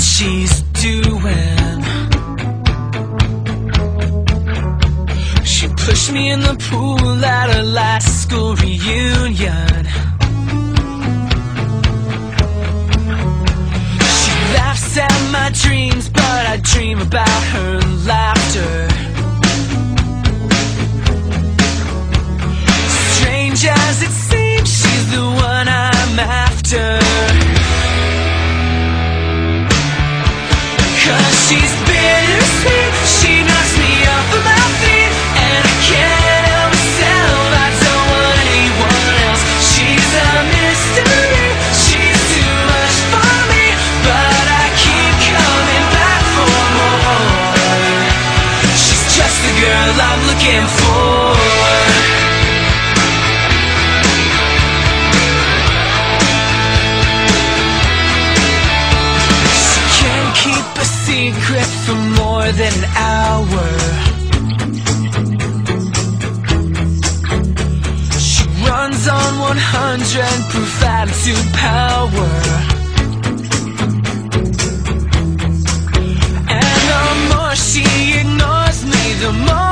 she's doing. She pushed me in the pool at her last school reunion. She laughs at my dreams, but I dream about her life. I'm looking for. secret for more than an hour. She runs on 100 proof attitude power. And the more she ignores me, the more.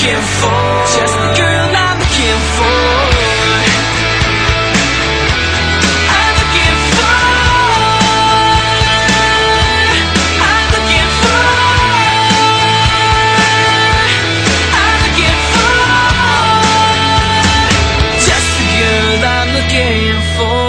looking for. Just the girl I'm looking for. I'm looking for. I'm looking for. I'm looking for. Just the girl I'm looking for.